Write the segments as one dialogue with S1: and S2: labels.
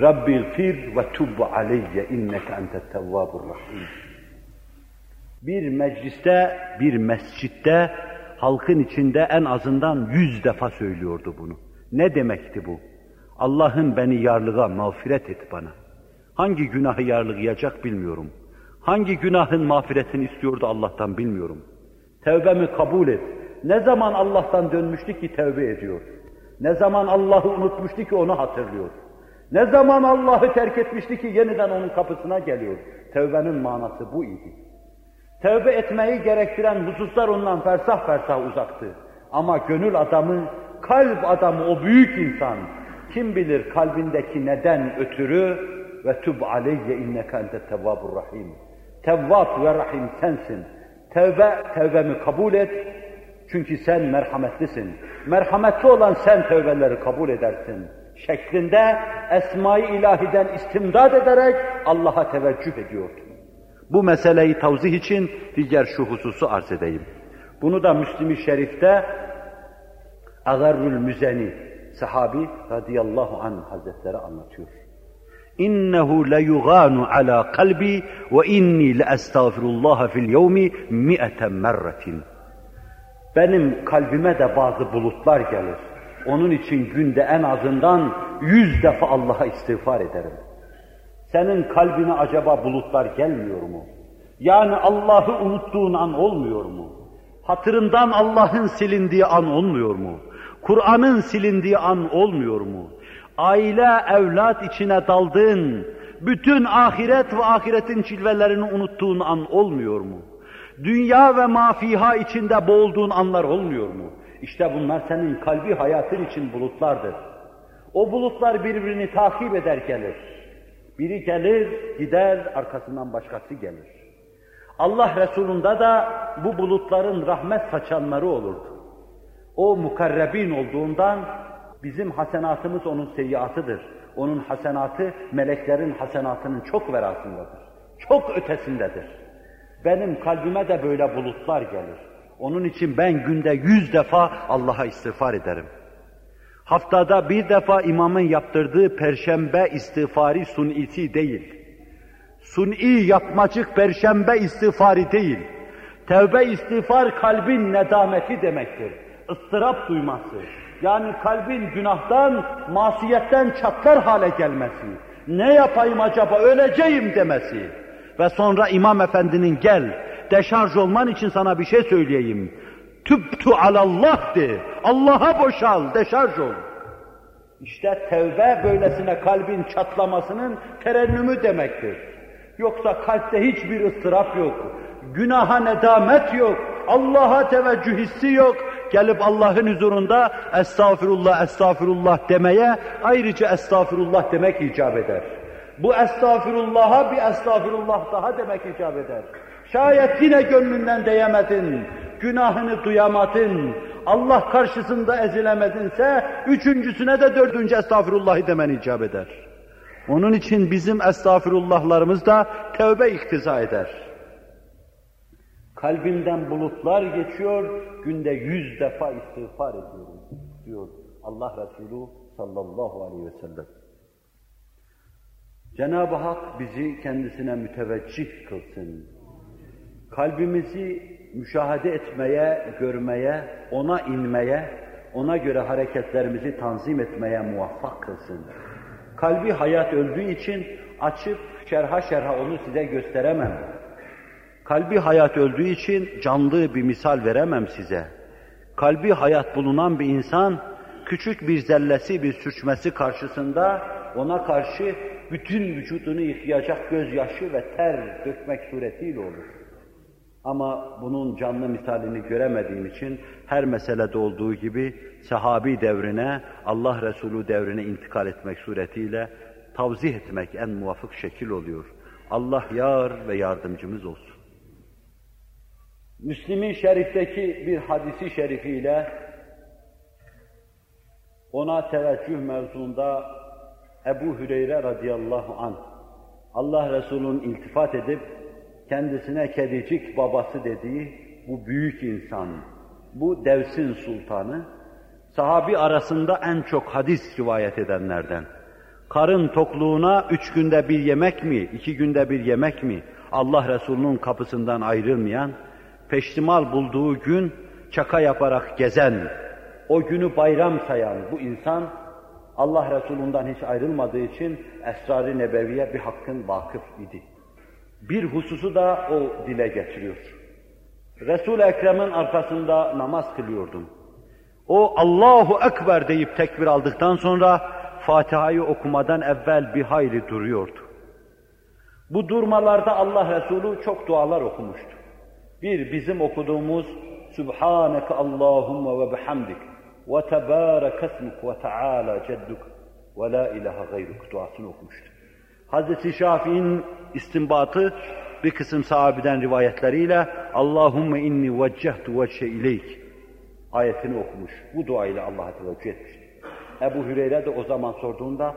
S1: Rabbil fir ve tub aleyye inneke entet tevvabur rahim. Bir mecliste, bir mescitte halkın içinde en azından yüz defa söylüyordu bunu. Ne demekti bu? Allah'ın beni yarlığa mağfiret et bana. Hangi günahı yarlıgayacak bilmiyorum. Hangi günahın mağfiretini istiyordu Allah'tan bilmiyorum. Tevbemi kabul et. Ne zaman Allah'tan dönmüştü ki tevbe ediyor? Ne zaman Allah'ı unutmuştu ki onu hatırlıyor? Ne zaman Allah'ı terk etmişti ki yeniden onun kapısına geliyor? Tevbenin manası bu idi. Tevbe etmeyi gerektiren hususlar ondan fersah fersah uzaktı. Ama gönül adamı, kalp adamı, o büyük insan, kim bilir kalbindeki neden ötürü ve tub aleyye inneke ente tevvabur rahim. Tevvab ve rahim sensin. Tevbe, tevbemi kabul et. Çünkü sen merhametlisin. Merhametli olan sen tevbeleri kabul edersin. Şeklinde Esma-i İlahi'den istimdad ederek Allah'a teveccüh ediyordu. Bu meseleyi tavzih için diğer şu hususu arz edeyim. Bunu da Müslim-i Şerif'te Agarrül Müzeni sahabi radıyallahu anh hazretleri anlatıyor. İnnehu le yuganu ala kalbi ve inni le estağfirullah fil yevmi mi'eten merretin. Benim kalbime de bazı bulutlar gelir. Onun için günde en azından yüz defa Allah'a istiğfar ederim. Senin kalbine acaba bulutlar gelmiyor mu? Yani Allah'ı unuttuğun an olmuyor mu? Hatırından Allah'ın silindiği an olmuyor mu? Kur'an'ın silindiği an olmuyor mu? Aile, evlat içine daldığın, bütün ahiret ve ahiretin çilvelerini unuttuğun an olmuyor mu? Dünya ve mafiha içinde boğulduğun anlar olmuyor mu? İşte bunlar senin kalbi hayatın için bulutlardır. O bulutlar birbirini takip eder gelir. Biri gelir, gider, arkasından başkası gelir. Allah Resulü'nde de bu bulutların rahmet saçanları olurdu. O mukarrebin olduğundan bizim hasenatımız onun seyyiatıdır. Onun hasenatı meleklerin hasenatının çok verasındadır. Çok ötesindedir. Benim kalbime de böyle bulutlar gelir. Onun için ben günde yüz defa Allah'a istiğfar ederim. Haftada bir defa imamın yaptırdığı perşembe istiğfari sun'isi değil. Sun'i yapmacık perşembe istiğfari değil. Tevbe istiğfar kalbin nedameti demektir. ıstırap duyması. Yani kalbin günahtan, masiyetten çatlar hale gelmesi. Ne yapayım acaba öleceğim demesi. Ve sonra imam efendinin gel, deşarj olman için sana bir şey söyleyeyim. Tübtü alallah de. Allah'a boşal, deşarj ol. İşte tevbe böylesine kalbin çatlamasının terennümü demektir. Yoksa kalpte hiçbir ıstırap yok. Günaha nedamet yok. Allah'a teveccüh hissi yok. Gelip Allah'ın huzurunda estağfirullah, estağfirullah demeye ayrıca estağfirullah demek icap eder. Bu estağfirullah'a bir estağfirullah daha demek icap eder. Şayet yine gönlünden değemedin, günahını duyamadın, Allah karşısında ezilemedinse, üçüncüsüne de dördüncü estağfirullahı demen icap eder. Onun için bizim estağfirullahlarımız da tevbe iktiza eder. Kalbimden bulutlar geçiyor, günde yüz defa istiğfar ediyorum diyor Allah Resulü sallallahu aleyhi ve sellem. Cenab-ı Hak bizi kendisine müteveccih kılsın. Kalbimizi müşahede etmeye, görmeye, ona inmeye, ona göre hareketlerimizi tanzim etmeye muvaffak kılsın. Kalbi hayat öldüğü için açıp şerha şerha onu size gösteremem. Kalbi hayat öldüğü için canlı bir misal veremem size. Kalbi hayat bulunan bir insan, küçük bir zellesi, bir sürçmesi karşısında ona karşı bütün vücudunu yıkayacak gözyaşı ve ter dökmek suretiyle olur. Ama bunun canlı misalini göremediğim için her meselede olduğu gibi sahabi devrine, Allah Resulü devrine intikal etmek suretiyle tavzih etmek en muvafık şekil oluyor. Allah yar ve yardımcımız olsun. Müslim'in şerifteki bir hadisi şerifiyle ona teveccüh mevzunda Ebu Hüreyre radıyallahu anh Allah Resulü'nün iltifat edip kendisine kedicik babası dediği bu büyük insan, bu devsin sultanı, sahabi arasında en çok hadis rivayet edenlerden. Karın tokluğuna üç günde bir yemek mi, iki günde bir yemek mi, Allah Resulü'nün kapısından ayrılmayan, peştimal bulduğu gün çaka yaparak gezen, o günü bayram sayan bu insan, Allah Resulü'nden hiç ayrılmadığı için Esrar-ı Nebevi'ye bir hakkın vakıf idi. Bir hususu da o dile getiriyor. Resul-i Ekrem'in arkasında namaz kılıyordum. O Allahu Ekber deyip tekbir aldıktan sonra Fatiha'yı okumadan evvel bir hayli duruyordu. Bu durmalarda Allah Resulü çok dualar okumuştu. Bir bizim okuduğumuz Subhaneke Allahumma ve bihamdik ve tebârek esmuk ve teâlâ cedduk ve la ilahe gayruk duasını okumuştu. Hazreti Şafii'nin istinbatı bir kısım sahabeden rivayetleriyle Allahümme inni veccehtu vecce ileyk ayetini okumuş. Bu duayla Allah'a teveccüh etmişti. Ebu Hüreyre de o zaman sorduğunda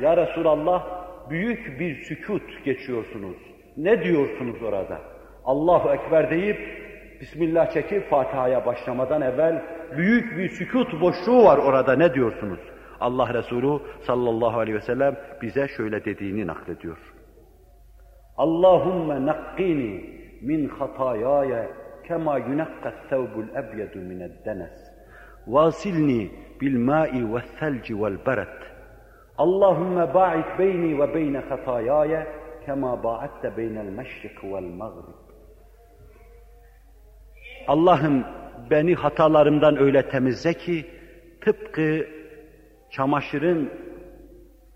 S1: Ya Resulallah büyük bir sükut geçiyorsunuz. Ne diyorsunuz orada? Allahu Ekber deyip Bismillah çekip Fatiha'ya başlamadan evvel büyük bir sükut boşluğu var orada ne diyorsunuz? Allah Resulü sallallahu aleyhi ve sellem bize şöyle dediğini naklediyor. Allahümme nakkini min hatayaya kema yunakka thawbul ebyedu mined denes. Vasilni bil ma'i ve thelci vel beret. Allahümme ba'id beyni ve beyne hatayaya kema ba'atte beynel meşrik vel mağrib. Allah'ım beni hatalarımdan öyle temizle ki tıpkı çamaşırın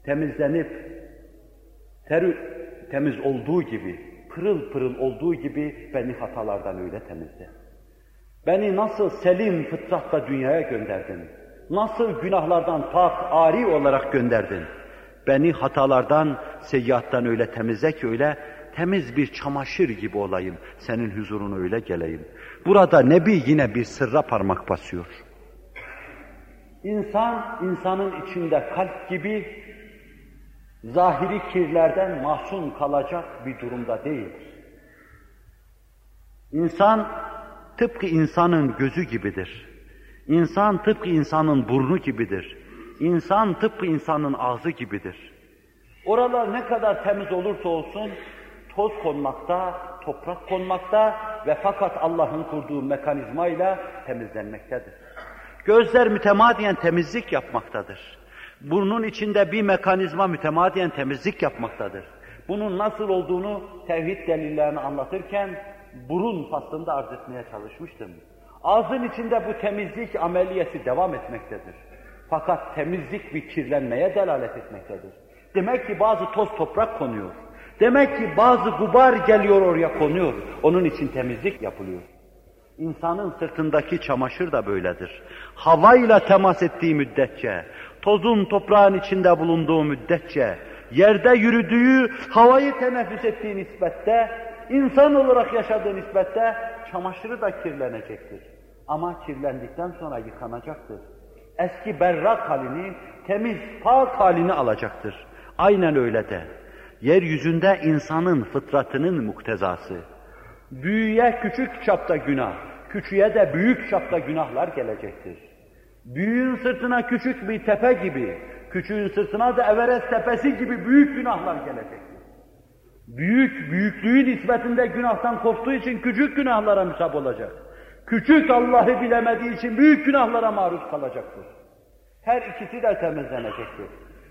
S1: temizlenip ter, temiz olduğu gibi, pırıl pırıl olduğu gibi beni hatalardan öyle temizle. Beni nasıl selim fıtratla dünyaya gönderdin? Nasıl günahlardan pak, ari olarak gönderdin? Beni hatalardan, seyyiattan öyle temizle ki öyle temiz bir çamaşır gibi olayım. Senin huzuruna öyle geleyim. Burada Nebi yine bir sırra parmak basıyor. İnsan, insanın içinde kalp gibi zahiri kirlerden mahzun kalacak bir durumda değildir. İnsan tıpkı insanın gözü gibidir. İnsan tıpkı insanın burnu gibidir. İnsan tıpkı insanın ağzı gibidir. Oralar ne kadar temiz olursa olsun toz konmakta, toprak konmakta ve fakat Allah'ın kurduğu mekanizmayla temizlenmektedir. Gözler mütemadiyen temizlik yapmaktadır. Burnun içinde bir mekanizma mütemadiyen temizlik yapmaktadır. Bunun nasıl olduğunu tevhid delillerini anlatırken burun faslında arz etmeye çalışmıştım. Ağzın içinde bu temizlik ameliyesi devam etmektedir. Fakat temizlik bir kirlenmeye delalet etmektedir. Demek ki bazı toz toprak konuyor. Demek ki bazı gubar geliyor oraya konuyor. Onun için temizlik yapılıyor. İnsanın sırtındaki çamaşır da böyledir. Havayla temas ettiği müddetçe, tozun toprağın içinde bulunduğu müddetçe, yerde yürüdüğü, havayı teneffüs ettiği nispette, insan olarak yaşadığı nispette çamaşırı da kirlenecektir. Ama kirlendikten sonra yıkanacaktır. Eski berrak halini, temiz, pak halini alacaktır. Aynen öyle de. Yeryüzünde insanın fıtratının muktezası. Büyüye küçük çapta günah, küçüğe de büyük çapta günahlar gelecektir. Büyüğün sırtına küçük bir tepe gibi, küçüğün sırtına da Everest tepesi gibi büyük günahlar gelecektir. Büyük, büyüklüğü nispetinde günahtan korktuğu için küçük günahlara müsab olacak. Küçük Allah'ı bilemediği için büyük günahlara maruz kalacaktır. Her ikisi de temizlenecektir.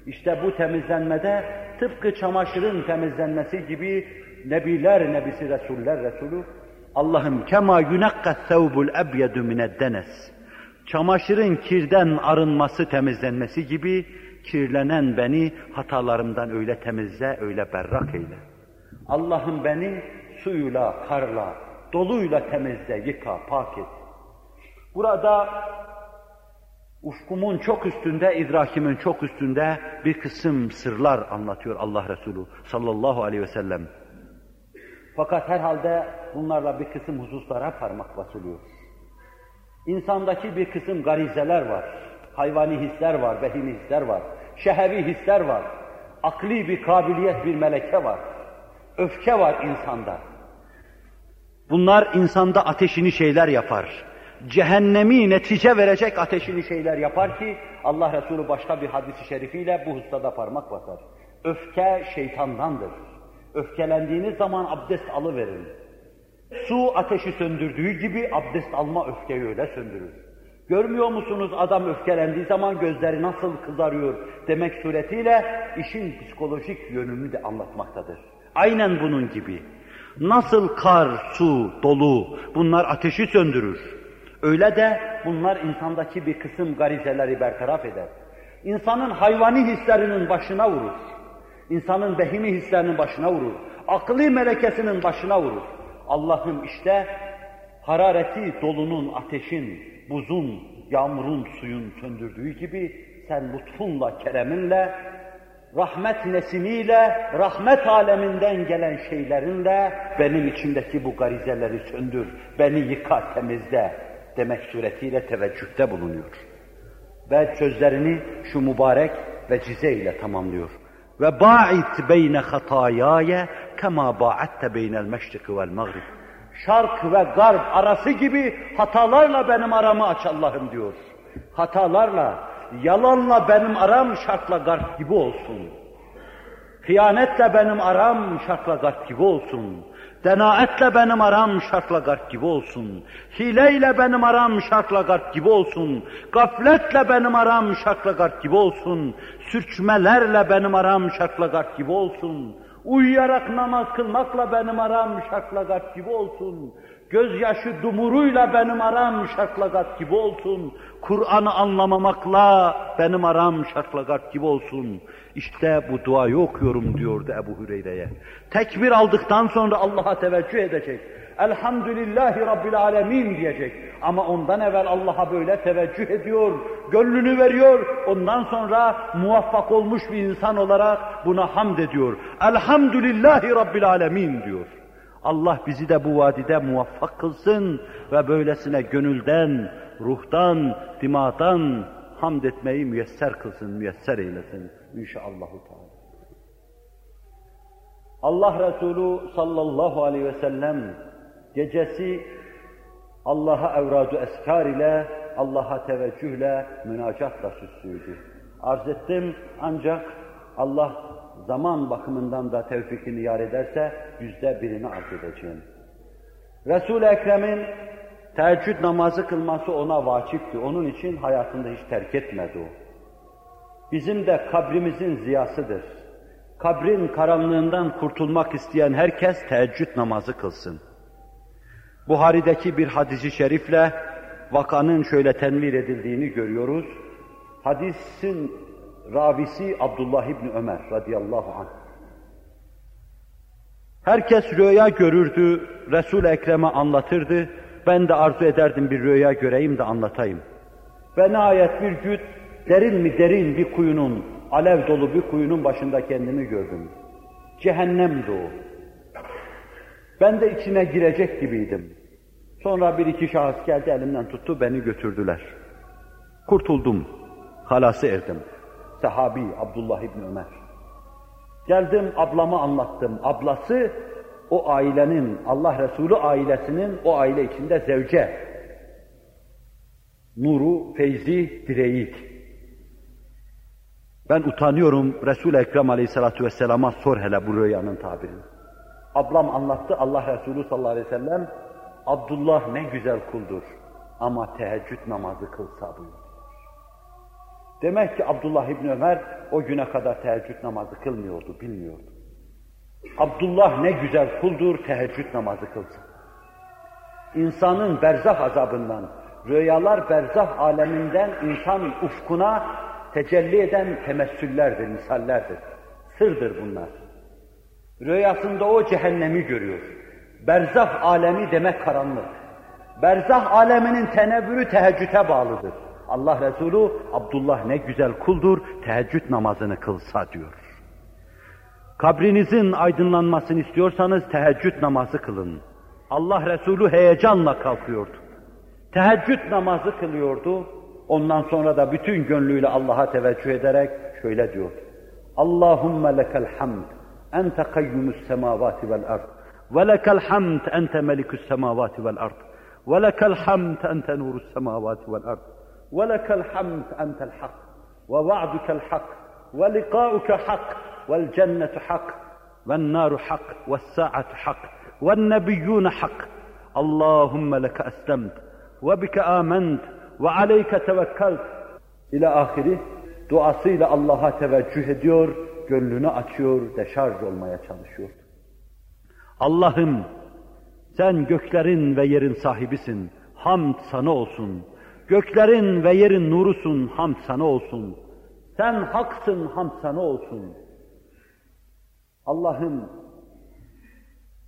S1: İşte bu temizlenmede tıpkı çamaşırın temizlenmesi gibi Nebiler Nebisi Resuller Resulü Allah'ım kema yunakka thawbul ebyedu mined denes. Çamaşırın kirden arınması, temizlenmesi gibi kirlenen beni hatalarımdan öyle temizle, öyle berrak eyle. Allah'ım beni suyuyla, karla, doluyla temizle, yıka, pak et. Burada ufkumun çok üstünde, idrakimin çok üstünde bir kısım sırlar anlatıyor Allah Resulü sallallahu aleyhi ve sellem. Fakat herhalde bunlarla bir kısım hususlara parmak basılıyor. İnsandaki bir kısım garizeler var, hayvani hisler var, behimi hisler var, şehevi hisler var, akli bir kabiliyet, bir meleke var, öfke var insanda. Bunlar insanda ateşini şeyler yapar. cehennemi netice verecek ateşini şeyler yapar ki Allah Resulü başka bir hadisi şerifiyle bu hustada parmak basar. Öfke şeytandandır. Öfkelendiğiniz zaman abdest alıverin. Su ateşi söndürdüğü gibi abdest alma öfkeyi öyle söndürür. Görmüyor musunuz adam öfkelendiği zaman gözleri nasıl kızarıyor demek suretiyle işin psikolojik yönünü de anlatmaktadır. Aynen bunun gibi. Nasıl kar, su, dolu bunlar ateşi söndürür. Öyle de bunlar insandaki bir kısım garizeleri bertaraf eder. İnsanın hayvani hislerinin başına vurur. İnsanın behimi hislerinin başına vurur. Akli melekesinin başına vurur. Allah'ım işte harareti dolunun, ateşin, buzun, yağmurun, suyun söndürdüğü gibi sen lütfunla, kereminle, rahmet nesimiyle, rahmet aleminden gelen şeylerinle benim içimdeki bu garizeleri söndür, beni yıka, temizle demek suretiyle teveccühte bulunuyor. Ve sözlerini şu mübarek vecize ile tamamlıyor. Ve ba'it beyne hatayaya kema ba'atte beynel meşriki vel mağrib. Şark ve garp arası gibi hatalarla benim aramı aç Allah'ım diyor. Hatalarla, yalanla benim aram şarkla garp gibi olsun. Hıyanetle benim aram şarkla garp gibi olsun. Denaetle benim aram şarkla garp gibi olsun. Hileyle benim aram şarkla garp gibi olsun. Gafletle benim aram şarkla garp gibi olsun. Sürçmelerle benim aram şarkla garp gibi olsun. Uyuyarak namaz kılmakla benim aram şaklagat gibi olsun. Gözyaşı dumuruyla benim aram şaklagat gibi olsun. Kur'an'ı anlamamakla benim aram şaklagat gibi olsun. İşte bu duayı okuyorum diyordu Ebu Hüreyre'ye. Tekbir aldıktan sonra Allah'a teveccüh edecek. Elhamdülillahi Rabbil Alemin diyecek. Ama ondan evvel Allah'a böyle teveccüh ediyor, gönlünü veriyor. Ondan sonra muvaffak olmuş bir insan olarak buna hamd ediyor. Elhamdülillahi Rabbil Alemin diyor. Allah bizi de bu vadide muvaffak kılsın ve böylesine gönülden, ruhtan, dimağdan hamd etmeyi müyesser kılsın, müyesser eylesin inşallahü teala. Allah Resulü sallallahu aleyhi ve sellem gecesi Allah'a evradu eskar ile, Allah'a teveccühle, münacatla süslüydü. Arz ettim ancak Allah zaman bakımından da tevfikini yar ederse yüzde birini arz edeceğim. Resul-i Ekrem'in teheccüd namazı kılması ona vacipti. Onun için hayatında hiç terk etmedi o. Bizim de kabrimizin ziyasıdır. Kabrin karanlığından kurtulmak isteyen herkes teheccüd namazı kılsın. Buhari'deki bir hadisi şerifle vakanın şöyle tenvir edildiğini görüyoruz. Hadisin ravisi Abdullah İbni Ömer radıyallahu anh. Herkes rüya görürdü, Resul-i Ekrem'e anlatırdı. Ben de arzu ederdim bir rüya göreyim de anlatayım. Ve nihayet bir gün derin mi derin bir kuyunun, alev dolu bir kuyunun başında kendimi gördüm. Cehennemdi o. Ben de içine girecek gibiydim. Sonra bir iki şahıs geldi elimden tuttu beni götürdüler. Kurtuldum. Halası erdim. Sahabi Abdullah İbni Ömer. Geldim ablama anlattım. Ablası o ailenin, Allah Resulü ailesinin o aile içinde zevce. Nuru, feyzi, direğiydi. Ben utanıyorum Resul-i Ekrem Aleyhisselatü Vesselam'a sor hele bu rüyanın tabirini. Ablam anlattı Allah Resulü sallallahu aleyhi ve sellem Abdullah ne güzel kuldur ama teheccüd namazı kılsa buyurdu. Demek ki Abdullah İbni Ömer o güne kadar teheccüd namazı kılmıyordu, bilmiyordu. Abdullah ne güzel kuldur, teheccüd namazı kılsın. İnsanın berzah azabından, rüyalar berzah aleminden insan ufkuna tecelli eden temessüllerdir, misallerdir. Sırdır bunlar. Rüyasında o cehennemi görüyor. Berzah alemi demek karanlık. Berzah aleminin tenevvürü teheccüde bağlıdır. Allah Resulü Abdullah ne güzel kuldur, teheccüd namazını kılsa diyor. Kabrinizin aydınlanmasını istiyorsanız teheccüd namazı kılın. Allah Resulü heyecanla kalkıyordu. Teheccüd namazı kılıyordu. Ondan sonra da bütün gönlüyle Allah'a teveccüh ederek şöyle diyor. Allahümme lekel hamd, ente kayyumus semavati vel ard. Hamd, ente melikü's semavati vel ard. ولك الحمد أنت نور السماوات والأرض. ولك الحمد أنت الحق. ووعدك الحق. ولقاؤك حق. والجنة حق. والنار حق. والساعة حق. والنبيون حق. اللهم لك أسلمت. وبك آمنت. وعليك توكلت. إلى آخره. duasıyla Allah'a teveccüh ediyor, gönlünü açıyor, deşarj olmaya çalışıyor. Allah'ım sen göklerin ve yerin sahibisin. Hamd sana olsun. Göklerin ve yerin nurusun. Hamd sana olsun. Sen haksın. Hamd sana olsun. Allah'ım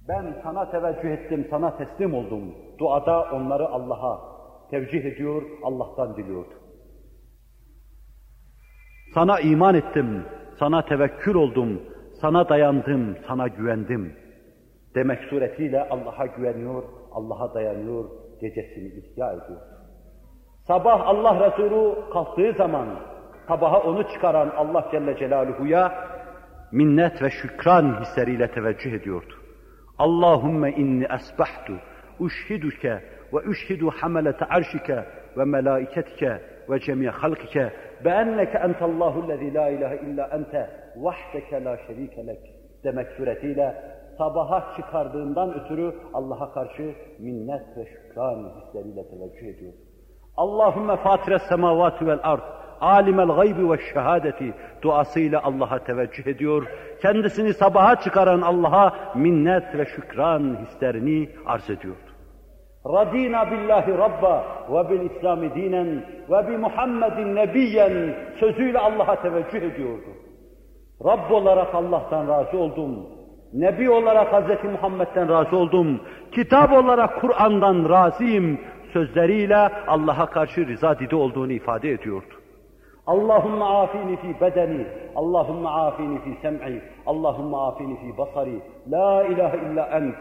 S1: ben sana teveccüh ettim, sana teslim oldum. Duada onları Allah'a tevcih ediyor, Allah'tan diliyordu. Sana iman ettim, sana tevekkül oldum, sana dayandım, sana güvendim demek suretiyle Allah'a güveniyor, Allah'a dayanıyor, gecesini ihya ediyor. Sabah Allah Resulü kalktığı zaman sabaha onu çıkaran Allah Celle Celaluhu'ya minnet ve şükran hisleriyle teveccüh ediyordu. Allahümme inni esbahtu uşhiduke ve uşhidu hamelete arşike ve melaiketike ve cemiye halkike be enneke entallahu lezi la ilahe illa ente vahdeke la şerike lek demek suretiyle sabaha çıkardığından ötürü Allah'a karşı minnet ve şükran hisleriyle teveccüh ediyor. Allahümme fatire semavati vel ard, alimel gaybi ve şehadeti duasıyla Allah'a teveccüh ediyor. Kendisini sabaha çıkaran Allah'a minnet ve şükran hislerini arz ediyor. Radina billahi rabba ve bil İslami dinen ve bi Muhammedin nebiyen sözüyle Allah'a teveccüh ediyordu. Rabb olarak Allah'tan razı oldum. Nebi olarak Hz. Muhammed'den razı oldum. Kitap olarak Kur'an'dan razıyım sözleriyle Allah'a karşı rıza didi olduğunu ifade ediyordu. Allahümme afini fi bedeni, Allahümme afini fi sem'i, Allahümme afini fi basari, la ilahe illa ent,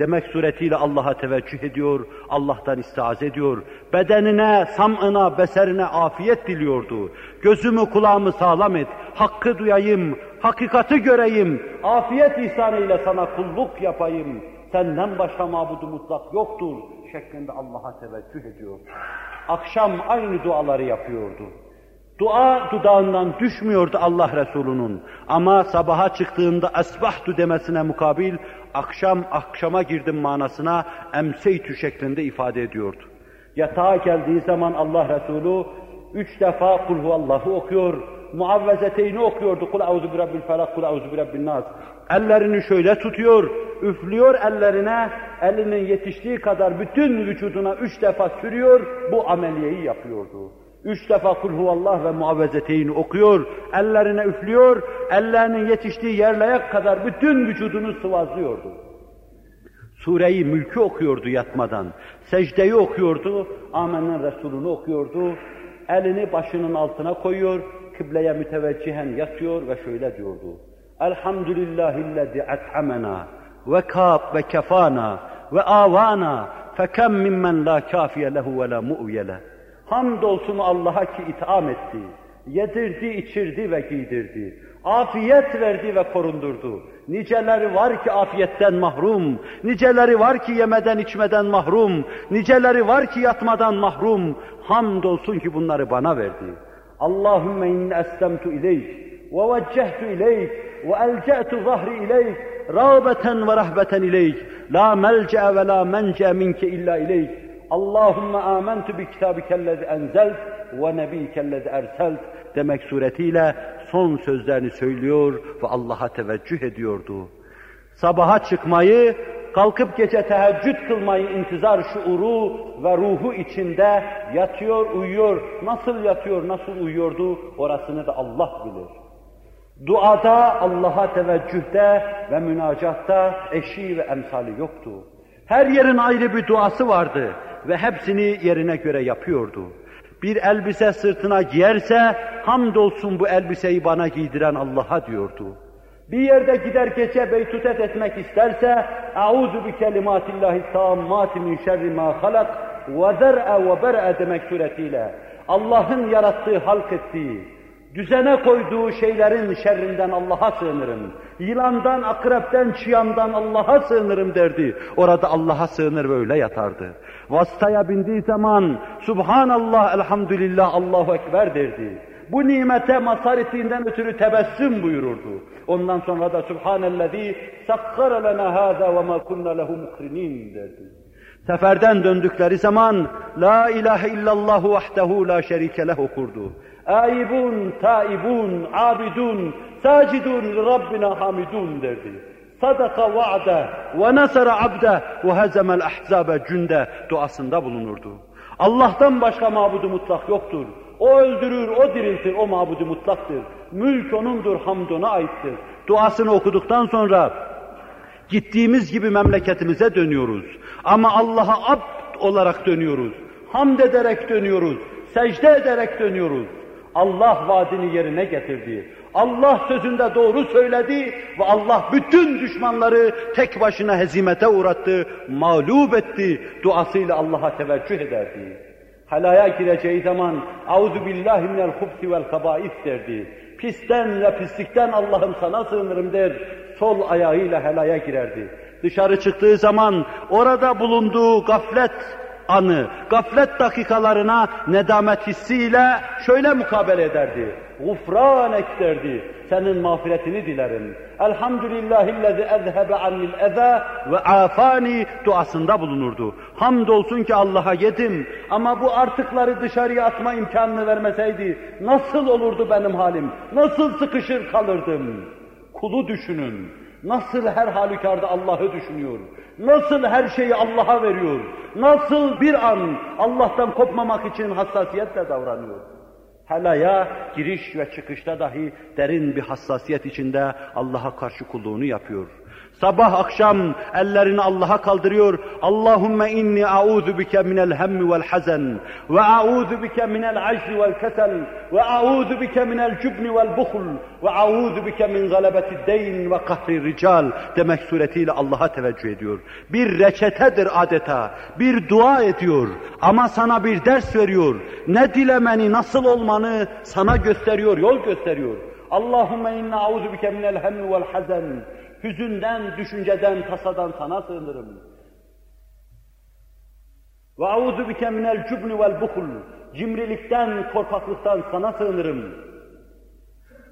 S1: demek suretiyle Allah'a teveccüh ediyor, Allah'tan istiaz ediyor. Bedenine, sam'ına, beserine afiyet diliyordu. Gözümü kulağımı sağlam et, hakkı duyayım, hakikati göreyim, afiyet ihsanıyla sana kulluk yapayım. Senden başka mabudu mutlak yoktur şeklinde Allah'a teveccüh ediyor. Akşam aynı duaları yapıyordu. Dua dudağından düşmüyordu Allah Resulü'nün. Ama sabaha çıktığında esbahtu demesine mukabil akşam akşama girdim manasına emseytü şeklinde ifade ediyordu. Yatağa geldiği zaman Allah Resulü üç defa kul huvallahu okuyor, muavvezeteyni okuyordu. Kul auzu bi rabbil felak, kul auzu bi rabbin nas. Ellerini şöyle tutuyor, üflüyor ellerine, elinin yetiştiği kadar bütün vücuduna üç defa sürüyor, bu ameliyeyi yapıyordu. Üç defa kul huvallah ve muavvezeteyni okuyor, ellerine üflüyor, ellerinin yetiştiği yerlere kadar bütün vücudunu sıvazlıyordu. Sureyi mülkü okuyordu yatmadan, secdeyi okuyordu, Amen'in Resulünü okuyordu, elini başının altına koyuyor, kıbleye müteveccihen yatıyor ve şöyle diyordu. Elhamdülillahillezî et'amena ve kâb ve kefana ve avana fekem mimmen la kafiye lehu ve la mu'ye Hamdolsun Allah'a ki itham etti, yedirdi, içirdi ve giydirdi. Afiyet verdi ve korundurdu. Niceleri var ki afiyetten mahrum, niceleri var ki yemeden içmeden mahrum, niceleri var ki yatmadan mahrum. Hamdolsun ki bunları bana verdi. Allahümme inni eslemtu ileyk ve veccehtu ileyk ve elce'tu zahri ileyk rağbeten ve rahbeten ileyk la melce'e ve la mence'e minke illa ileyk Allahümme amentu bi kitabikellezi enzelt ve nebiyikellezi erselt demek suretiyle son sözlerini söylüyor ve Allah'a teveccüh ediyordu. Sabaha çıkmayı, kalkıp gece teheccüd kılmayı intizar şuuru ve ruhu içinde yatıyor, uyuyor. Nasıl yatıyor, nasıl uyuyordu orasını da Allah bilir. Duada, Allah'a teveccühte ve münacatta eşi ve emsali yoktu. Her yerin ayrı bir duası vardı ve hepsini yerine göre yapıyordu. Bir elbise sırtına giyerse, hamdolsun bu elbiseyi bana giydiren Allah'a diyordu. Bir yerde gider gece beytutet etmek isterse, اَعُوذُ بِكَلِمَاتِ اللّٰهِ التَّامَّاتِ مِنْ شَرِّ مَا خَلَقْ وَذَرْءَ وَبَرْءَ demek suretiyle Allah'ın yarattığı, halk ettiği, düzene koyduğu şeylerin şerrinden Allah'a sığınırım. Yılandan, akrepten, çıyandan Allah'a sığınırım derdi. Orada Allah'a sığınır böyle yatardı. Vasıtaya bindiği zaman Subhanallah, Elhamdülillah, Allahu Ekber derdi. Bu nimete mazhar ettiğinden ötürü tebessüm buyururdu. Ondan sonra da Subhanellezi sakkara lena hâzâ ve mâ kunna lehu mukrinin derdi. Seferden döndükleri zaman La ilahe illallah vahdehu la şerike leh okurdu. Aibun, taibun, abidun, sacidun Rabbina hamidun derdi. Sadaka va'de ve nasara abde ve hezemel ahzabe cünde duasında bulunurdu. Allah'tan başka mabudu mutlak yoktur. O öldürür, o diriltir, o mabudu mutlaktır. Mülk onundur, hamd ona aittir. Duasını okuduktan sonra gittiğimiz gibi memleketimize dönüyoruz. Ama Allah'a abd olarak dönüyoruz. Hamd ederek dönüyoruz. Secde ederek dönüyoruz. Allah vaadini yerine getirdi. Allah sözünde doğru söyledi ve Allah bütün düşmanları tek başına hezimete uğrattı, mağlup etti. Duasıyla Allah'a teveccüh ederdi. Halaya gireceği zaman "Auzu billahi minel hubsi vel kabais" derdi. Pisten ve pislikten Allah'ım sana sığınırım der. Sol ayağıyla helaya girerdi. Dışarı çıktığı zaman orada bulunduğu gaflet anı, gaflet dakikalarına nedamet hissiyle şöyle mukabele ederdi. Gufranek derdi. Senin mağfiretini dilerim. Elhamdülillahillezî ezhebe annil eza ve afani duasında bulunurdu. Hamdolsun ki Allah'a yedim ama bu artıkları dışarıya atma imkanını vermeseydi nasıl olurdu benim halim? Nasıl sıkışır kalırdım? Kulu düşünün. Nasıl her halükarda Allah'ı düşünüyor? Nasıl her şeyi Allah'a veriyor? Nasıl bir an Allah'tan kopmamak için hassasiyetle davranıyor? Helaya giriş ve çıkışta dahi derin bir hassasiyet içinde Allah'a karşı kulluğunu yapıyor. Sabah akşam ellerini Allah'a kaldırıyor. Allahümme inni a'udhu bike minel hemmi vel hazen ve a'udhu bike minel aczi vel kesel ve a'udhu bike minel cübni vel buhl ve a'udhu bike min galebeti deyn ve kahri rical demek suretiyle Allah'a teveccüh ediyor. Bir reçetedir adeta. Bir dua ediyor. Ama sana bir ders veriyor. Ne dilemeni, nasıl olmanı sana gösteriyor, yol gösteriyor. Allahümme inna a'udhu bike minel hemmi vel hazen hüzünden, düşünceden, tasadan sana sığınırım. Ve auzu bike minel cubni vel buhul. Cimrilikten, korkaklıktan sana sığınırım.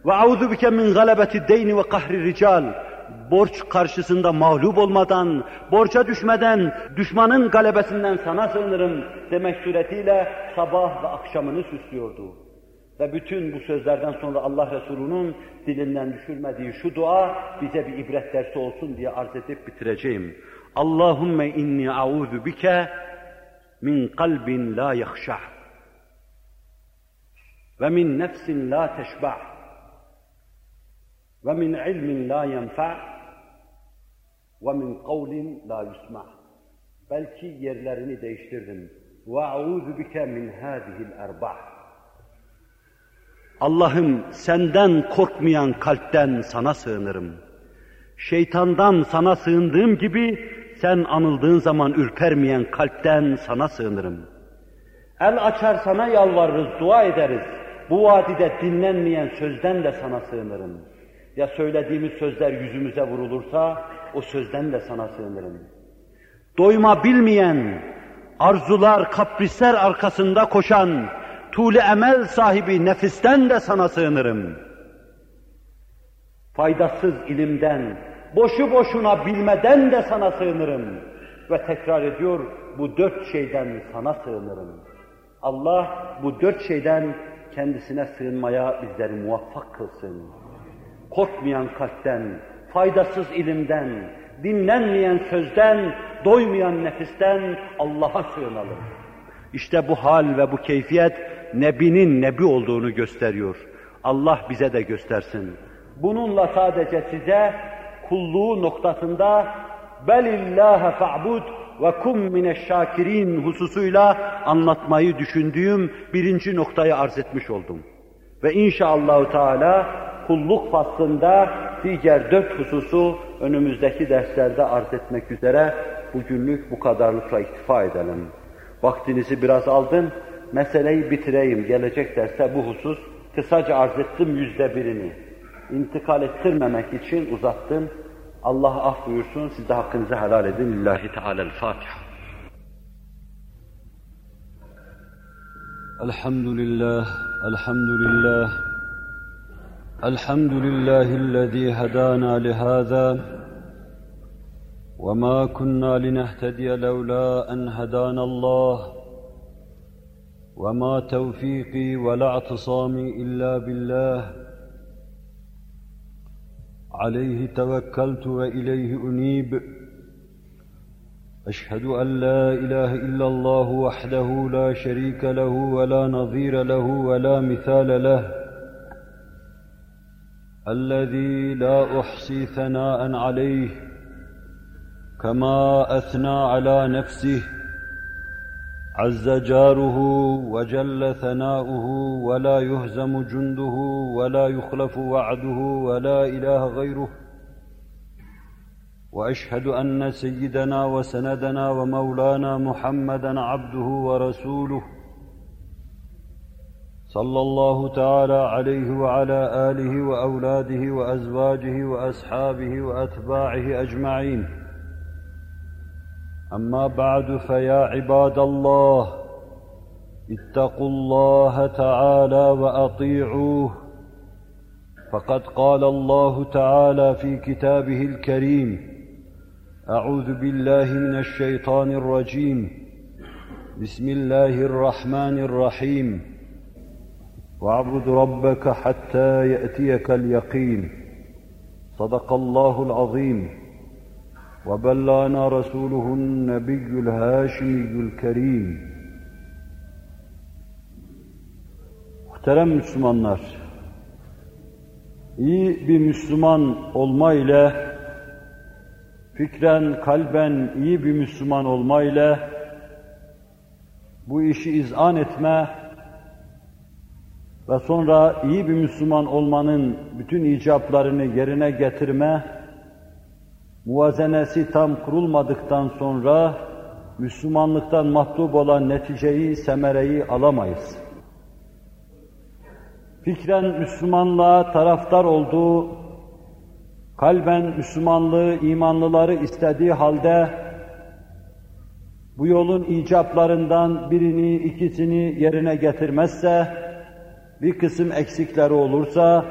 S1: Ve auzu bike min galebeti deyni ve kahri rical. Borç karşısında mağlup olmadan, borca düşmeden, düşmanın galebesinden sana sığınırım demek suretiyle sabah ve akşamını süslüyordu. Ve bütün bu sözlerden sonra Allah Resulü'nün dilinden düşürmediği şu dua bize bir ibret dersi olsun diye arz edip bitireceğim. Allahümme inni a'udhu bike min kalbin la yakhşa ve min nefsin la teşba ve min ilmin la yenfa ve min kavlin la yusma. Belki yerlerini değiştirdim. Ve a'udhu bike min hadihil erbah. Allah'ım senden korkmayan kalpten sana sığınırım. Şeytandan sana sığındığım gibi sen anıldığın zaman ürpermeyen kalpten sana sığınırım. El açar sana yalvarırız, dua ederiz. Bu vadide dinlenmeyen sözden de sana sığınırım. Ya söylediğimiz sözler yüzümüze vurulursa o sözden de sana sığınırım. Doyma bilmeyen, arzular, kaprisler arkasında koşan, tuğle emel sahibi nefisten de sana sığınırım. Faydasız ilimden, boşu boşuna bilmeden de sana sığınırım. Ve tekrar ediyor, bu dört şeyden sana sığınırım. Allah bu dört şeyden kendisine sığınmaya bizleri muvaffak kılsın. Korkmayan kalpten, faydasız ilimden, dinlenmeyen sözden, doymayan nefisten Allah'a sığınalım. İşte bu hal ve bu keyfiyet Nebinin Nebi olduğunu gösteriyor. Allah bize de göstersin. Bununla sadece size kulluğu noktasında belillâhe fa'bud ve kum mineşşâkirîn hususuyla anlatmayı düşündüğüm birinci noktayı arz etmiş oldum. Ve inşallahü teala kulluk faslında diğer dört hususu önümüzdeki derslerde arz etmek üzere bugünlük bu kadarlıkla iktifa edelim. Vaktinizi biraz aldım, meseleyi bitireyim. Gelecek derste bu husus Kısaca arz ettim yüzde birini. İntikal ettirmemek için uzattım. Allah af buyursun, siz de hakkınızı helal edin. Lillahi Teala'l-Fatiha.
S2: الحمد لله الحمد لله الحمد لله الذي هدانا لهذا وما كنا لنهتدي لولا ان هدانا الله وما توفيقي ولا اعتصامي إلا بالله. عليه توكلت وإليه أنيب. أشهد أن لا إله إلا الله وحده لا شريك له ولا نظير له ولا مثال له. الذي لا أحصي ثناء عليه كما أثنى على نفسه. عز جاره وجل ثناؤه ولا يهزم جنده ولا يخلف وعده ولا إله غيره. وأشهد أن سيدنا وسندنا ومولانا محمدا عبده ورسوله. صلى الله تعالى عليه وعلى آله وأولاده وأزواجه وأصحابه وأتباعه أجمعين. أما بعد فيا عباد الله اتقوا الله تعالى وأطيعوه. فقد قال الله تعالى في كتابه الكريم أعوذ بالله من الشيطان الرجيم. بسم الله الرحمن الرحيم. واعبد ربك حتى يأتيك اليقين. صدق الله العظيم. وبلغنا رسوله النبي الهاشمي الكريم Muhterem Müslümanlar, iyi bir Müslüman olma ile, fikren, kalben iyi bir Müslüman olma ile, bu işi izan etme ve sonra iyi bir Müslüman olmanın bütün icablarını yerine getirme, muvazenesi tam kurulmadıktan sonra Müslümanlıktan mahdub olan neticeyi, semereyi alamayız. Fikren Müslümanlığa taraftar olduğu, kalben Müslümanlığı, imanlıları istediği halde bu yolun icaplarından birini, ikisini yerine getirmezse, bir kısım eksikleri olursa,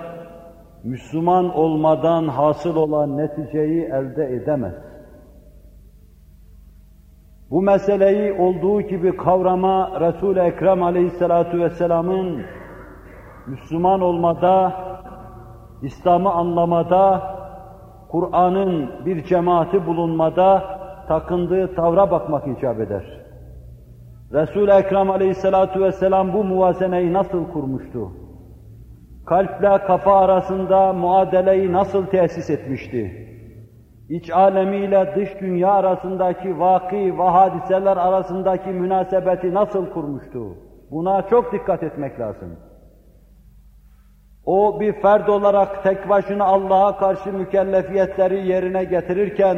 S2: Müslüman olmadan hasıl olan neticeyi elde edemez. Bu meseleyi olduğu gibi kavrama Resul-i Ekrem Aleyhisselatü Vesselam'ın Müslüman olmada, İslam'ı anlamada, Kur'an'ın bir cemaati bulunmada takındığı tavra bakmak icap eder. Resul-i Ekrem Aleyhisselatü Vesselam bu muvazeneyi nasıl kurmuştu? Kalple kafa arasında muadeleyi nasıl tesis etmişti? İç alemiyle dış dünya arasındaki vaki ve hadiseler arasındaki münasebeti nasıl kurmuştu? Buna çok dikkat etmek lazım. O bir ferd olarak tek başına Allah'a karşı mükellefiyetleri yerine getirirken,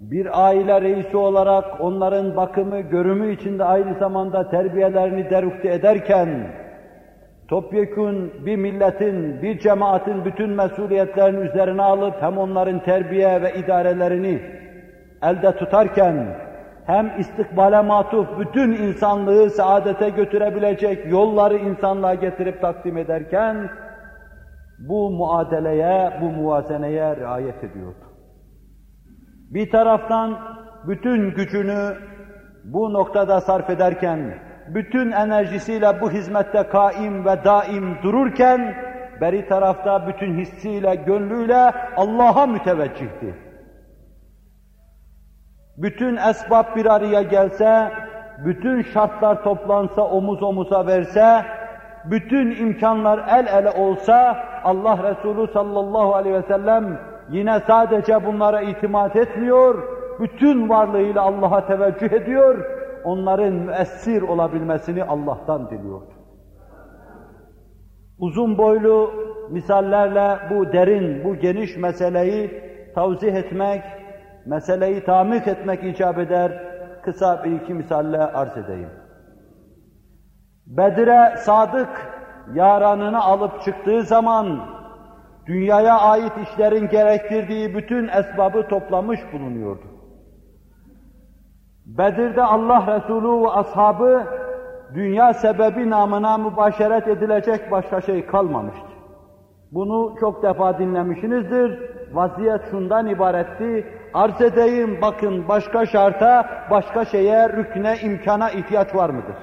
S2: bir aile reisi olarak onların bakımı, görümü içinde aynı zamanda terbiyelerini derukte ederken, topyekun bir milletin, bir cemaatin bütün mesuliyetlerini üzerine alıp hem onların terbiye ve idarelerini elde tutarken hem istikbale matuf bütün insanlığı saadete götürebilecek yolları insanlığa getirip takdim ederken bu muadeleye, bu muvazeneye riayet ediyordu. Bir taraftan bütün gücünü bu noktada sarf ederken bütün enerjisiyle bu hizmette kaim ve daim dururken, beri tarafta bütün hissiyle, gönlüyle Allah'a müteveccihti. Bütün esbab bir araya gelse, bütün şartlar toplansa, omuz omuza verse, bütün imkanlar el ele olsa, Allah Resulü sallallahu aleyhi ve sellem yine sadece bunlara itimat etmiyor, bütün varlığıyla Allah'a teveccüh ediyor, onların müessir olabilmesini Allah'tan diliyordu. Uzun boylu misallerle bu derin, bu geniş meseleyi tavzih etmek, meseleyi tamik etmek icap eder. Kısa bir iki misalle arz edeyim. Bedir'e sadık yaranını alıp çıktığı zaman dünyaya ait işlerin gerektirdiği bütün esbabı toplamış bulunuyordu. Bedir'de Allah Resulü ve ashabı dünya sebebi namına mübaşeret edilecek başka şey kalmamıştı. Bunu çok defa dinlemişsinizdir. Vaziyet şundan ibaretti. Arz edeyim bakın başka şarta, başka şeye, rükne, imkana ihtiyaç var mıdır?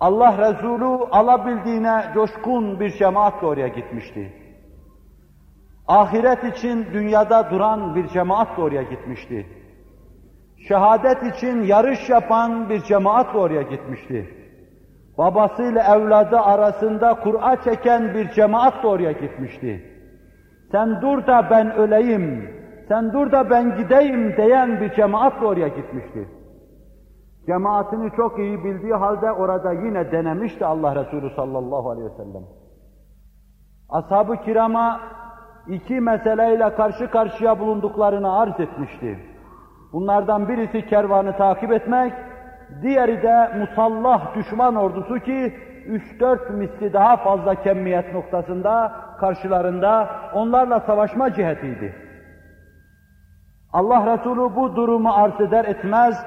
S2: Allah Resulü alabildiğine coşkun bir cemaatle oraya gitmişti. Ahiret için dünyada duran bir cemaatle oraya gitmişti. Şehadet için yarış yapan bir cemaatle oraya gitmişti. Babasıyla evladı arasında Kur'a çeken bir cemaatle oraya gitmişti. Sen dur da ben öleyim, sen dur da ben gideyim diyen bir cemaatle oraya gitmişti. Cemaatini çok iyi bildiği halde orada yine denemişti Allah Resulü sallallahu aleyhi ve sellem. Ashab-ı kirama iki meseleyle karşı karşıya bulunduklarını arz etmişti. Bunlardan birisi kervanı takip etmek, diğeri de musallah düşman ordusu ki 3-4 misli daha fazla kemmiyet noktasında karşılarında onlarla savaşma cihetiydi. Allah Resulü bu durumu arz eder etmez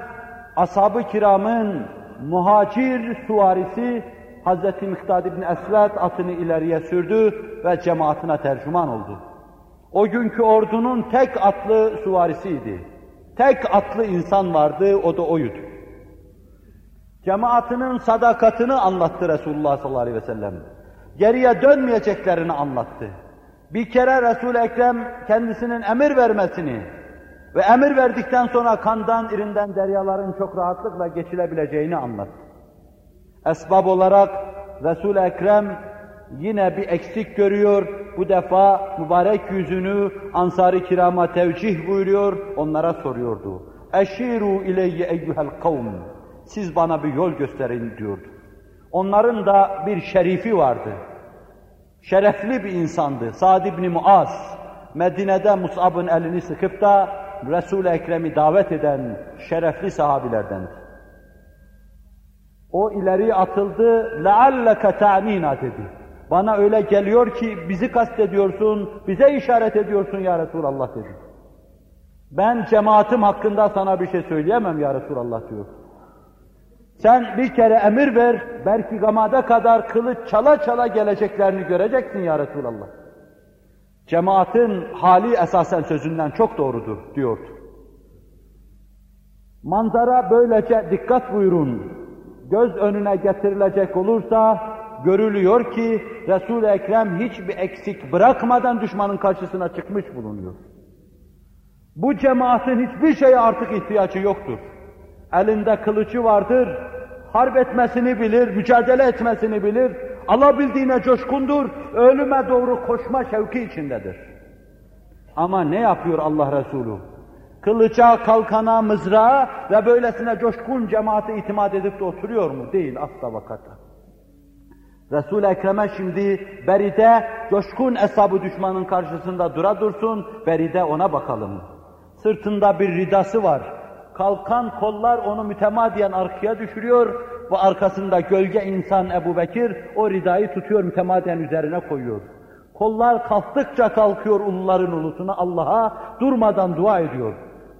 S2: ashab-ı kiramın muhacir suvarisi Hz. Miktad ibn Esved atını ileriye sürdü ve cemaatine tercüman oldu. O günkü ordunun tek atlı suvarisiydi. Tek atlı insan vardı, o da oydu. Cemaatinin sadakatini anlattı Resulullah sallallahu aleyhi ve sellem. Geriye dönmeyeceklerini anlattı. Bir kere Resul-i Ekrem kendisinin emir vermesini ve emir verdikten sonra kandan, irinden deryaların çok rahatlıkla geçilebileceğini anlattı. Esbab olarak Resul-i Ekrem yine bir eksik görüyor. Bu defa mübarek yüzünü ansar-ı kirama tevcih buyuruyor, onlara soruyordu. Eşiru ileyye eyyuhel kavm. Siz bana bir yol gösterin diyordu. Onların da bir şerifi vardı. Şerefli bir insandı. Sa'd ibn Muaz. Medine'de Mus'ab'ın elini sıkıp da Resul-i Ekrem'i davet eden şerefli sahabilerden. O ileri atıldı, لَعَلَّكَ تَعْنِينَا dedi. Bana öyle geliyor ki bizi kastediyorsun, bize işaret ediyorsun ya Resulallah dedi. Ben cemaatim hakkında sana bir şey söyleyemem ya Resulallah diyor. Sen bir kere emir ver, belki gamada kadar kılıç çala çala geleceklerini göreceksin ya Resulallah. Cemaatin hali esasen sözünden çok doğrudur diyordu. Manzara böylece dikkat buyurun. Göz önüne getirilecek olursa görülüyor ki Resul-i Ekrem hiçbir eksik bırakmadan düşmanın karşısına çıkmış bulunuyor. Bu cemaatin hiçbir şeye artık ihtiyacı yoktur. Elinde kılıcı vardır, harp etmesini bilir, mücadele etmesini bilir, alabildiğine coşkundur, ölüme doğru koşma şevki içindedir. Ama ne yapıyor Allah Resulü? Kılıca, kalkana, mızrağa ve böylesine coşkun cemaate itimat edip de oturuyor mu? Değil, asla vakata. Resul-i Ekrem'e şimdi beride coşkun hesabı düşmanın karşısında dura dursun, beride ona bakalım. Sırtında bir ridası var. Kalkan kollar onu mütemadiyen arkaya düşürüyor ve arkasında gölge insan Ebu Bekir o ridayı tutuyor mütemadiyen üzerine koyuyor. Kollar kalktıkça kalkıyor uluların ulusuna Allah'a durmadan dua ediyor.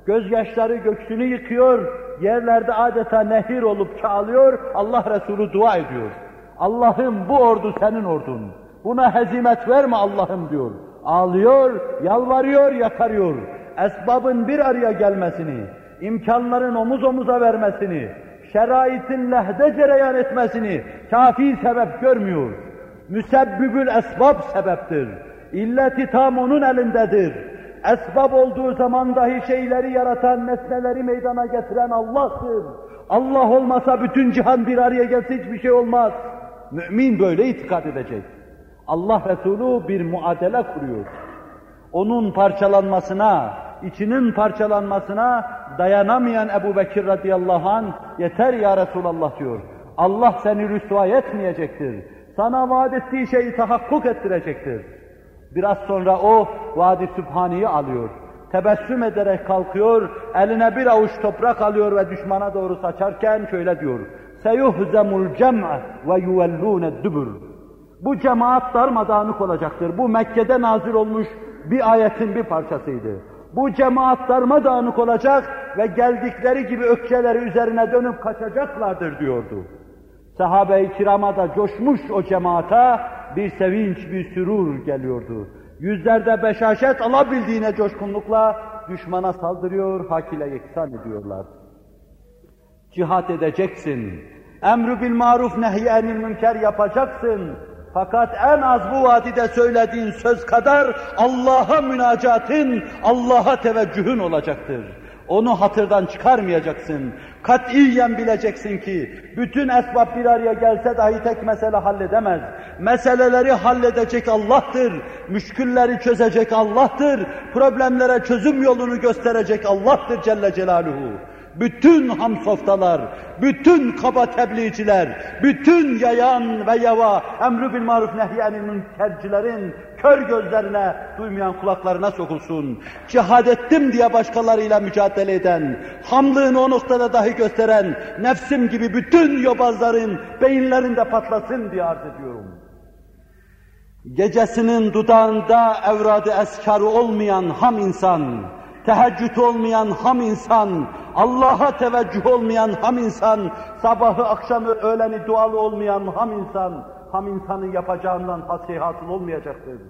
S2: Gözyaşları göksünü yıkıyor, yerlerde adeta nehir olup çağlıyor, Allah Resulü dua ediyor. Allah'ım bu ordu senin ordun. Buna hezimet verme Allah'ım diyor. Ağlıyor, yalvarıyor, yakarıyor. Esbabın bir araya gelmesini, imkanların omuz omuza vermesini, şeraitin lehde cereyan etmesini kafi sebep görmüyor. Müsebbibül esbab sebeptir. İlleti tam onun elindedir. Esbab olduğu zaman dahi şeyleri yaratan, nesneleri meydana getiren Allah'tır. Allah olmasa bütün cihan bir araya gelse hiçbir şey olmaz. Mümin böyle itikad edecek. Allah Resulü bir muadele kuruyor. Onun parçalanmasına, içinin parçalanmasına dayanamayan Ebu Bekir radıyallahu an yeter ya Resulallah diyor. Allah seni rüsva etmeyecektir. Sana vaat ettiği şeyi tahakkuk ettirecektir. Biraz sonra o vadi sübhaniyi alıyor. Tebessüm ederek kalkıyor, eline bir avuç toprak alıyor ve düşmana doğru saçarken şöyle diyor seyuhzemul cem'e ve yuvellûne dübür. Bu cemaat darmadağınık olacaktır. Bu Mekke'de nazil olmuş bir ayetin bir parçasıydı. Bu cemaat darmadağınık olacak ve geldikleri gibi ökçeleri üzerine dönüp kaçacaklardır diyordu. Sahabe-i kirama da coşmuş o cemaata bir sevinç, bir sürur geliyordu. Yüzlerde beşaşet alabildiğine coşkunlukla düşmana saldırıyor, hak ile yeksan ediyorlar. Cihat edeceksin, Emru bil maruf nehyenil münker yapacaksın. Fakat en az bu vadide söylediğin söz kadar Allah'a münacatın, Allah'a teveccühün olacaktır. Onu hatırdan çıkarmayacaksın. Katiyen bileceksin ki bütün esbab bir araya gelse dahi tek mesele halledemez. Meseleleri halledecek Allah'tır. Müşkülleri çözecek Allah'tır. Problemlere çözüm yolunu gösterecek Allah'tır Celle Celaluhu bütün hamsoftalar, bütün kaba tebliğciler, bütün yayan ve yava, emru bil maruf nehyanil münkercilerin kör gözlerine, duymayan kulaklarına sokulsun. Cihad ettim diye başkalarıyla mücadele eden, hamlığını o noktada dahi gösteren, nefsim gibi bütün yobazların beyinlerinde patlasın diye arz ediyorum. Gecesinin dudağında evradı eskarı olmayan ham insan, teheccüd olmayan ham insan, Allah'a teveccüh olmayan ham insan, sabahı akşamı öğleni dualı olmayan ham insan, ham insanın yapacağından hasıl olmayacaktır.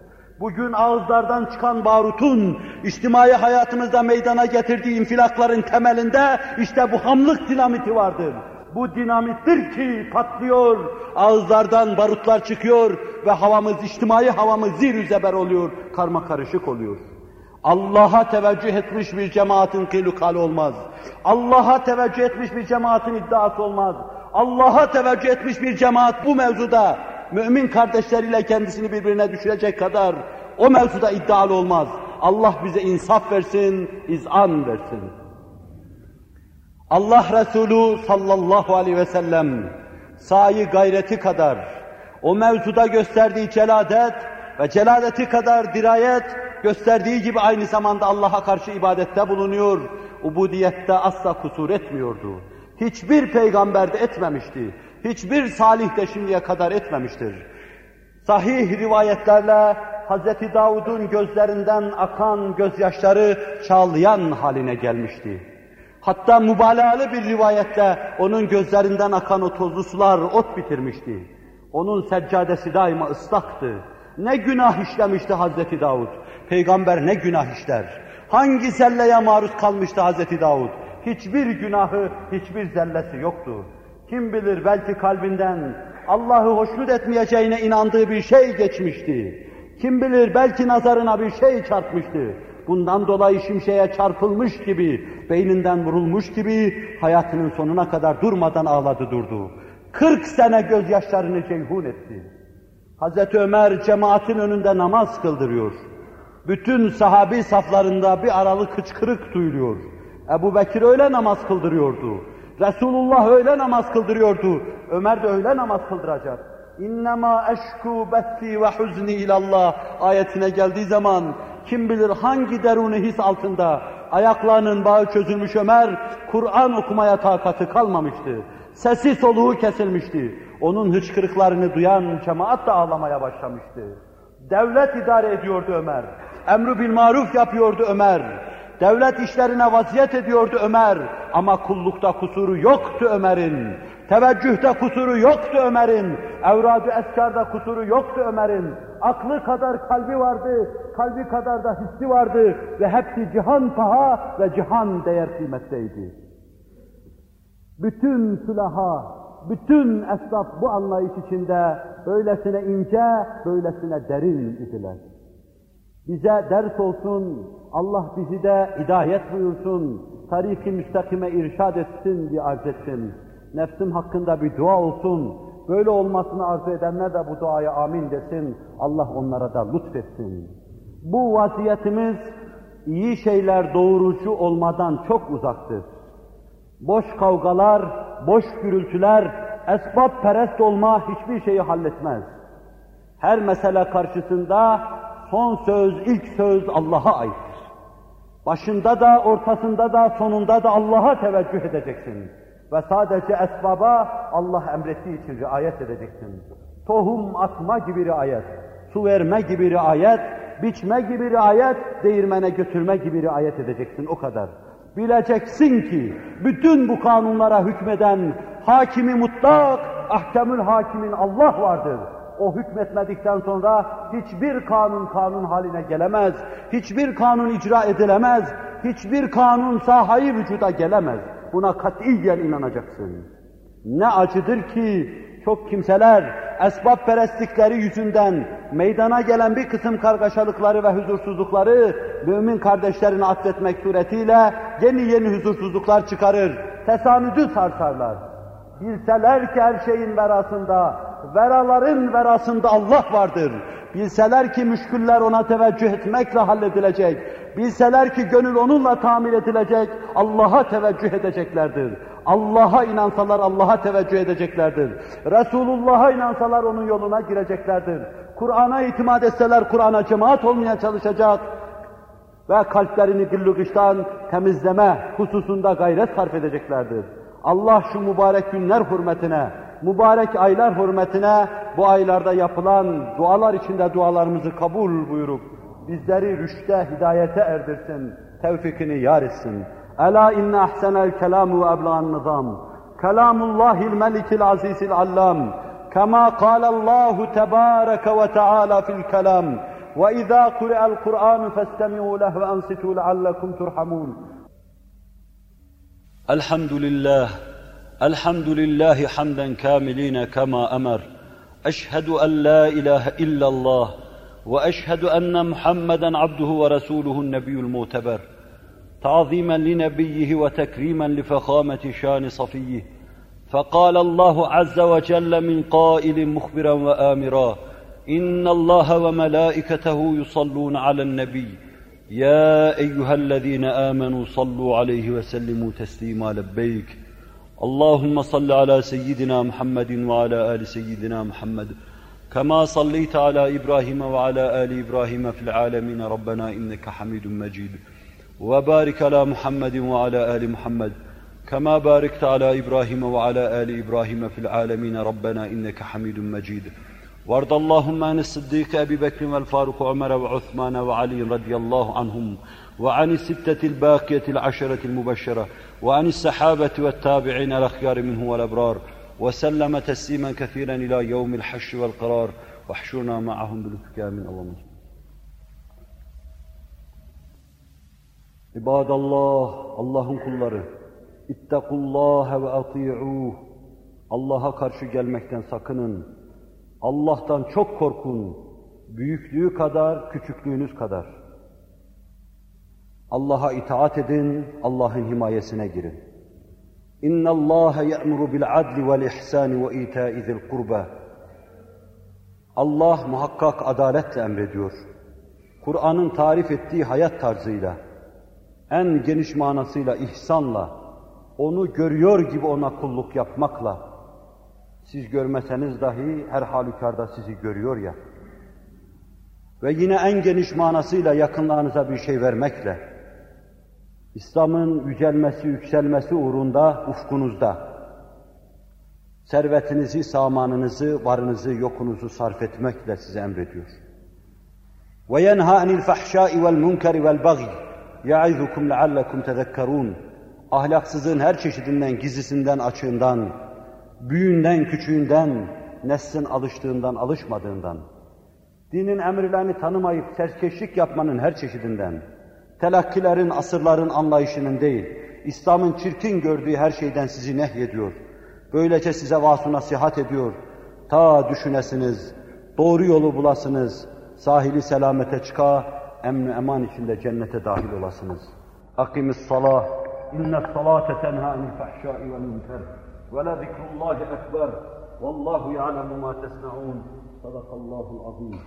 S2: Bugün ağızlardan çıkan barutun, içtimai hayatımızda meydana getirdiği infilakların temelinde işte bu hamlık dinamiti vardır. Bu dinamittir ki patlıyor, ağızlardan barutlar çıkıyor ve havamız, içtimai havamız zir zeber oluyor, karma karışık oluyor. Allah'a teveccüh etmiş bir cemaatin kılukali olmaz. Allah'a teveccüh etmiş bir cemaatin iddiası olmaz. Allah'a teveccüh etmiş bir cemaat bu mevzuda mümin kardeşleriyle kendisini birbirine düşürecek kadar o mevzuda iddialı olmaz. Allah bize insaf versin, izan versin. Allah Resulü sallallahu aleyhi ve sellem sahi gayreti kadar o mevzuda gösterdiği celadet ve celaleti kadar dirayet gösterdiği gibi aynı zamanda Allah'a karşı ibadette bulunuyor, ubudiyette asla kusur etmiyordu. Hiçbir peygamber de etmemişti. Hiçbir salih de şimdiye kadar etmemiştir. Sahih rivayetlerle Hz. Davud'un gözlerinden akan gözyaşları çağlayan haline gelmişti. Hatta mübalağalı bir rivayette onun gözlerinden akan o tozlu sular ot bitirmişti. Onun seccadesi daima ıslaktı. Ne günah işlemişti Hazreti Davud. Peygamber ne günah işler? Hangi zelleye maruz kalmıştı Hazreti Davud? Hiçbir günahı, hiçbir zellesi yoktu. Kim bilir belki kalbinden Allah'ı hoşnut etmeyeceğine inandığı bir şey geçmişti. Kim bilir belki nazarına bir şey çarpmıştı. Bundan dolayı şimşeğe çarpılmış gibi, beyninden vurulmuş gibi hayatının sonuna kadar durmadan ağladı durdu. 40 sene gözyaşlarını ceyhun etti. Hazreti Ömer cemaatin önünde namaz kıldırıyor. Bütün sahabi saflarında bir aralık hıçkırık duyuluyor. Ebu Bekir öyle namaz kıldırıyordu. Resulullah öyle namaz kıldırıyordu. Ömer de öyle namaz kıldıracak. İnnemâ eşkû betti ve huzni ilallah ayetine geldiği zaman kim bilir hangi deruni his altında ayaklarının bağı çözülmüş Ömer, Kur'an okumaya takatı kalmamıştı. Sesi soluğu kesilmişti. Onun hıçkırıklarını duyan cemaat da ağlamaya başlamıştı. Devlet idare ediyordu Ömer. Emru bil maruf yapıyordu Ömer. Devlet işlerine vaziyet ediyordu Ömer. Ama kullukta kusuru yoktu Ömer'in. Teveccühte kusuru yoktu Ömer'in. Evrad-ı eskarda kusuru yoktu Ömer'in. Aklı kadar kalbi vardı, kalbi kadar da hissi vardı ve hepsi cihan paha ve cihan değer kıymetteydi. Bütün sülaha, bütün esnaf bu anlayış içinde böylesine ince, böylesine derin idiler. Bize ders olsun, Allah bizi de hidayet buyursun, tariki müstakime irşad etsin diye arz ettim. Nefsim hakkında bir dua olsun, böyle olmasını arzu edenler de bu duaya amin desin, Allah onlara da lütfetsin. Bu vaziyetimiz iyi şeyler doğurucu olmadan çok uzaktır. Boş kavgalar, boş gürültüler, esbab perest olma hiçbir şeyi halletmez. Her mesele karşısında son söz, ilk söz Allah'a aittir. Başında da, ortasında da, sonunda da Allah'a teveccüh edeceksin. Ve sadece esbaba Allah emrettiği için riayet edeceksin. Tohum atma gibi riayet, su verme gibi riayet, biçme gibi riayet, değirmene götürme gibi riayet edeceksin o kadar. Bileceksin ki bütün bu kanunlara hükmeden hakimi mutlak, ahkemül hakimin Allah vardır. O hükmetmedikten sonra hiçbir kanun kanun haline gelemez, hiçbir kanun icra edilemez, hiçbir kanun sahayı vücuda gelemez. Buna katiyen inanacaksın. Ne acıdır ki çok kimseler esbab perestlikleri yüzünden meydana gelen bir kısım kargaşalıkları ve huzursuzlukları mümin kardeşlerine atfetmek suretiyle yeni yeni huzursuzluklar çıkarır, tesanüdü sarsarlar. Bilseler ki her şeyin verasında, veraların verasında Allah vardır. Bilseler ki müşküller ona teveccüh etmekle halledilecek. Bilseler ki gönül onunla tamir edilecek, Allah'a teveccüh edeceklerdir. Allah'a inansalar Allah'a teveccüh edeceklerdir. Resulullah'a inansalar onun yoluna gireceklerdir. Kur'an'a itimat etseler Kur'an'a cemaat olmaya çalışacak ve kalplerini güllügüşten temizleme hususunda gayret sarf edeceklerdir. Allah şu mübarek günler hürmetine, mübarek aylar hürmetine bu aylarda yapılan dualar içinde dualarımızı kabul buyurup bizleri rüşte, hidayete erdirsin, tevfikini yar etsin. Ela inne ahsenel kelamu ve ebla'n nizam. Kelamullahil melikil azizil allam. Kema kalallahu tebareke ve teala fil kelam. Ve izâ kure'el Kur'an festemi'u leh ve ansitû
S1: leallekum turhamun. Elhamdülillah. الحمد لله حمدا كاملين كما أمر. أشهد أن لا إله إلا الله وأشهد أن محمدا عبده ورسوله النبي المعتبر. تعظيما لنبيه وتكريما لفخامة شان صفيه. فقال الله عز وجل من قائل مخبرا وآمرا إن الله وملائكته يصلون على النبي. يا أيها الذين آمنوا صلوا عليه وسلموا تسليما لبيك. اللهم صل على سيدنا محمد وعلى آل سيدنا محمد. كما صليت على إبراهيم وعلى آل إبراهيم في العالمين. ربنا إنك حميد مجيد. وبارك على محمد وعلى آل محمد. كما باركت على إبراهيم وعلى آل إبراهيم في العالمين. ربنا إنك حميد مجيد. وارض اللهم عن الصديق أبي بكر والفاروق وعمر وعثمان وعلي رضي الله عنهم. وعن الستة الباقية العشرة المبشرة. وعن السحابة والتابعين الأخيار منه والأبرار وسلم تسليما كثيرا إلى يوم الحش والقرار واحشرنا معهم بلطفك آمين اللهم İbadallah, Allah'ın kulları, İttakullâhe ve ati'ûh. Allah'a karşı gelmekten sakının. Allah'tan çok korkun. Büyüklüğü kadar, küçüklüğünüz kadar. Allah'a itaat edin, Allah'ın himayesine girin. İnna Allah ya'muru bil adli vel ihsani ve ita'i zil kurba. Allah muhakkak adaletle emrediyor. Kur'an'ın tarif ettiği hayat tarzıyla, en geniş manasıyla ihsanla, onu görüyor gibi ona kulluk yapmakla, siz görmeseniz dahi her halükarda sizi görüyor ya, ve yine en geniş manasıyla yakınlarınıza bir şey vermekle, İslam'ın yücelmesi, yükselmesi uğrunda, ufkunuzda, servetinizi, samanınızı, varınızı, yokunuzu sarf etmekle size emrediyor. وَيَنْهَا عَنِ الْفَحْشَاءِ وَالْمُنْكَرِ وَالْبَغْيِ يَعِذُكُمْ لَعَلَّكُمْ تَذَكَّرُونَ Ahlaksızlığın her çeşidinden, gizlisinden, açığından, büyüğünden, küçüğünden, neslin alıştığından, alışmadığından, dinin emirlerini tanımayıp serkeşlik yapmanın her çeşidinden, telakkilerin, asırların anlayışının değil, İslam'ın çirkin gördüğü her şeyden sizi nehyediyor. Böylece size vasu nasihat ediyor. Ta düşünesiniz, doğru yolu bulasınız, sahili selamete çıka, emn eman içinde cennete dahil olasınız. Akimis salah, inne salate tenha anil fahşai vel münker. Ve la zikrullahi ekber. Vallahu ya'lemu ma tesna'un. Sadakallahul azim.